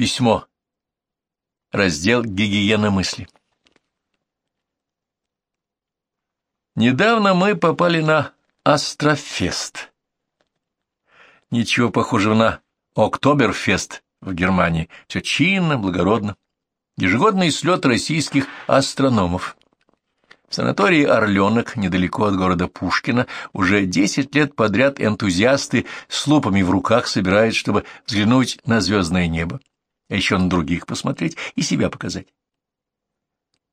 Письмо. Раздел «Гигиена мысли». Недавно мы попали на Астрофест. Ничего похожего на Октоберфест в Германии. Все чинно, благородно. Ежегодный слет российских астрономов. В санатории «Орленок», недалеко от города Пушкина, уже десять лет подряд энтузиасты с лупами в руках собирают, чтобы взглянуть на звездное небо а еще на других посмотреть и себя показать.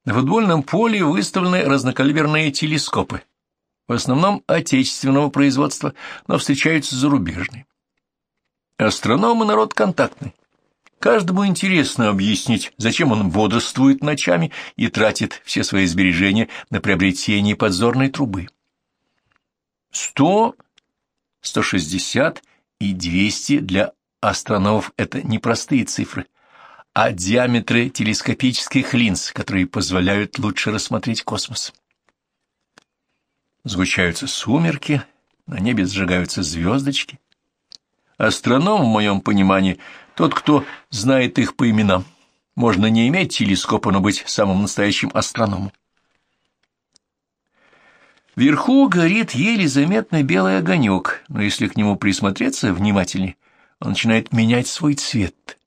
На футбольном поле выставлены разнокалиберные телескопы, в основном отечественного производства, но встречаются зарубежные. Астрономы — народ контактный. Каждому интересно объяснить, зачем он бодрствует ночами и тратит все свои сбережения на приобретение подзорной трубы. Сто, сто шестьдесят и двести для астрономов это не простые цифры, а диаметры телескопических линз, которые позволяют лучше рассмотреть космос. Сгущаются сумерки, на небе сжигаются звездочки. Астроном, в моем понимании, тот, кто знает их по именам. Можно не иметь телескопа, но быть самым настоящим астрономом. Вверху горит еле заметный белый огонек, но если к нему присмотреться внимательнее, он начинает менять свой цвет.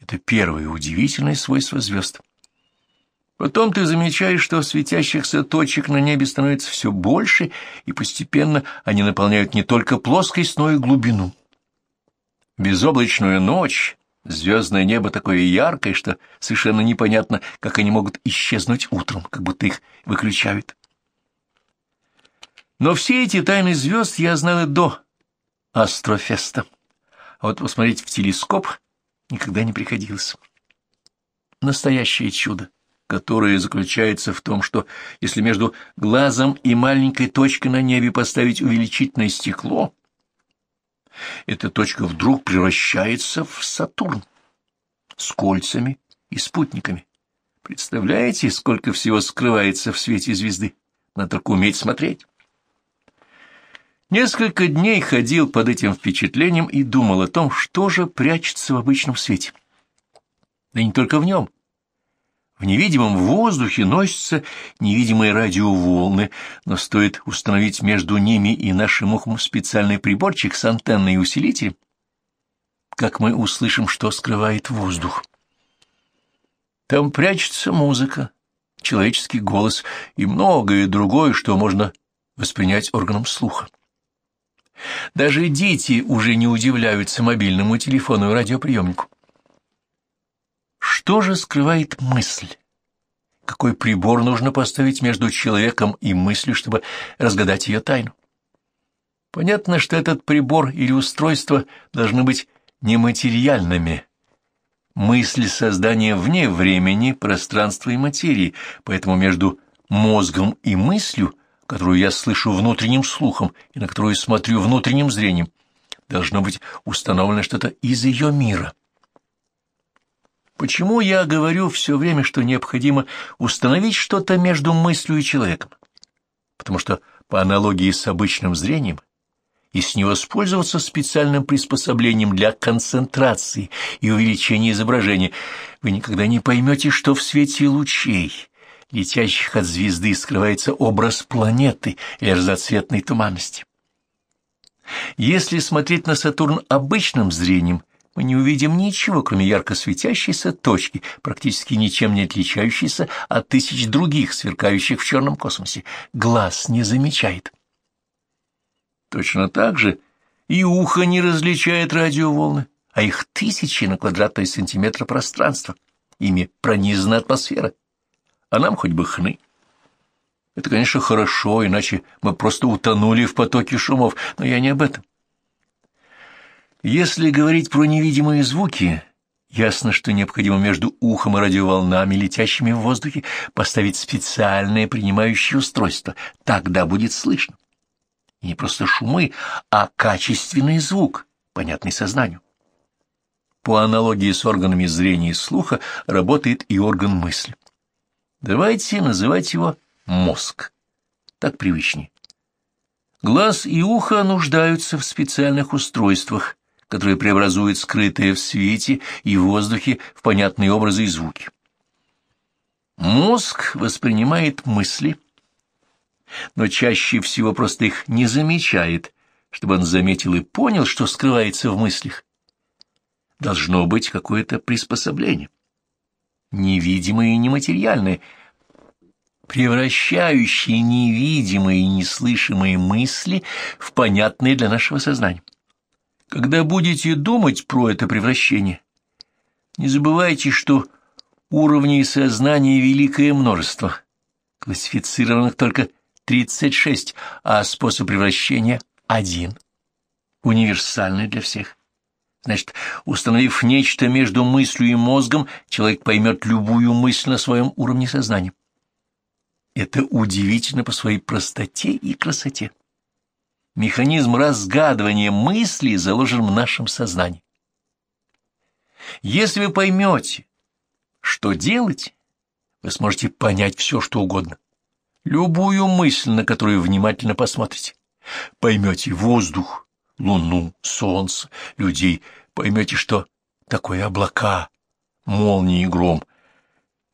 Это первое удивительное свойство звезд. Потом ты замечаешь, что светящихся точек на небе становится все больше, и постепенно они наполняют не только плоскость, но и глубину. Безоблачную ночь звездное небо такое яркое, что совершенно непонятно, как они могут исчезнуть утром, как будто их выключают. Но все эти тайны звезд я знал и до Астрофеста а вот посмотреть в телескоп никогда не приходилось. Настоящее чудо, которое заключается в том, что если между глазом и маленькой точкой на небе поставить увеличительное стекло, эта точка вдруг превращается в Сатурн с кольцами и спутниками. Представляете, сколько всего скрывается в свете звезды? Надо только уметь смотреть. Несколько дней ходил под этим впечатлением и думал о том, что же прячется в обычном свете. Да не только в нем. В невидимом воздухе носятся невидимые радиоволны, но стоит установить между ними и нашим ухом специальный приборчик с антенной и усилителем, как мы услышим, что скрывает воздух. Там прячется музыка, человеческий голос и многое другое, что можно воспринять органом слуха. Даже дети уже не удивляются мобильному телефону и радиоприемнику. Что же скрывает мысль? Какой прибор нужно поставить между человеком и мыслью, чтобы разгадать ее тайну? Понятно, что этот прибор или устройство должны быть нематериальными. Мысль создания вне времени, пространства и материи, поэтому между мозгом и мыслью – которую я слышу внутренним слухом и на которую смотрю внутренним зрением, должно быть установлено что-то из ее мира. Почему я говорю все время, что необходимо установить что-то между мыслью и человеком? Потому что по аналогии с обычным зрением, если не воспользоваться специальным приспособлением для концентрации и увеличения изображения, вы никогда не поймете, что в свете лучей – летящих от звезды, скрывается образ планеты или разноцветной туманности. Если смотреть на Сатурн обычным зрением, мы не увидим ничего, кроме ярко светящейся точки, практически ничем не отличающейся от тысяч других, сверкающих в черном космосе. Глаз не замечает. Точно так же и ухо не различает радиоволны, а их тысячи на квадратный сантиметр пространства. Ими пронизана атмосфера а нам хоть бы хны. Это, конечно, хорошо, иначе мы просто утонули в потоке шумов, но я не об этом. Если говорить про невидимые звуки, ясно, что необходимо между ухом и радиоволнами, летящими в воздухе, поставить специальное принимающее устройство. Тогда будет слышно. И не просто шумы, а качественный звук, понятный сознанию. По аналогии с органами зрения и слуха работает и орган мысли. Давайте называть его мозг. Так привычнее. Глаз и ухо нуждаются в специальных устройствах, который преобразует скрытое в свете и в воздухе в понятные образы и звуки. Мозг воспринимает мысли, но чаще всего просто их не замечает, чтобы он заметил и понял, что скрывается в мыслях. Должно быть какое-то приспособление, невидимое и нематериальное, превращающее невидимые и неслышимые мысли в понятные для нашего сознания. Когда будете думать про это превращение, не забывайте, что уровней сознания великое множество, классифицированных только 36, а способ превращения один, универсальный для всех. Значит, установив нечто между мыслью и мозгом, человек поймет любую мысль на своем уровне сознания. Это удивительно по своей простоте и красоте. Механизм разгадывания мыслей заложен в нашем сознании. Если вы поймете, что делать, вы сможете понять все, что угодно. Любую мысль, на которую внимательно посмотрите. Поймете воздух, луну, солнце, людей. Поймете, что такое облака, молнии и гром.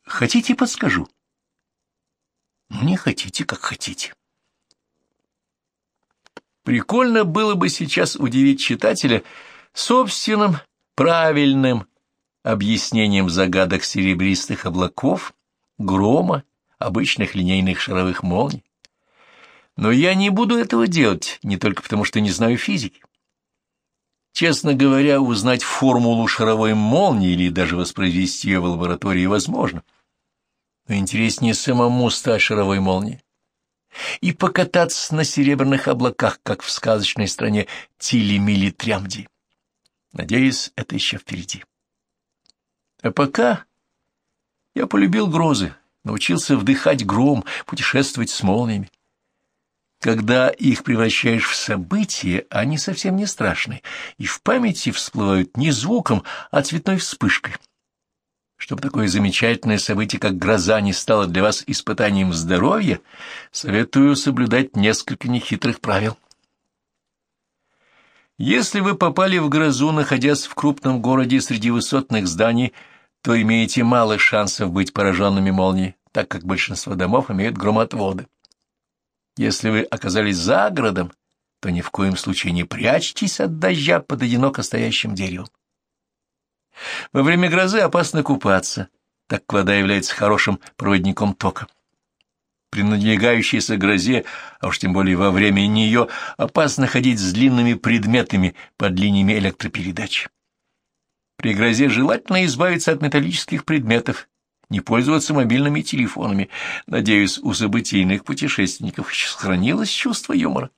Хотите, подскажу? Не хотите, как хотите. Прикольно было бы сейчас удивить читателя собственным правильным объяснением загадок серебристых облаков, грома, обычных линейных шаровых молний. Но я не буду этого делать, не только потому, что не знаю физики. Честно говоря, узнать формулу шаровой молнии или даже воспроизвести ее в лаборатории возможно. Но интереснее самому стать шаровой молнией и покататься на серебряных облаках, как в сказочной стране Тили-Мили-Трямди. Надеюсь, это еще впереди. А пока я полюбил грозы, научился вдыхать гром, путешествовать с молниями. Когда их превращаешь в события, они совсем не страшны, и в памяти всплывают не звуком, а цветной вспышкой. Чтобы такое замечательное событие, как гроза, не стало для вас испытанием здоровья, советую соблюдать несколько нехитрых правил. Если вы попали в грозу, находясь в крупном городе среди высотных зданий, то имеете мало шансов быть пораженными молнией, так как большинство домов имеют громотводы. Если вы оказались за городом, то ни в коем случае не прячьтесь от дождя под одиноко стоящим деревом. Во время грозы опасно купаться, так как вода является хорошим проводником тока. При надвигающейся грозе, а уж тем более во время нее, опасно ходить с длинными предметами под линиями электропередач. При грозе желательно избавиться от металлических предметов, не пользоваться мобильными телефонами. Надеюсь, у событийных путешественников сохранилось чувство юмора.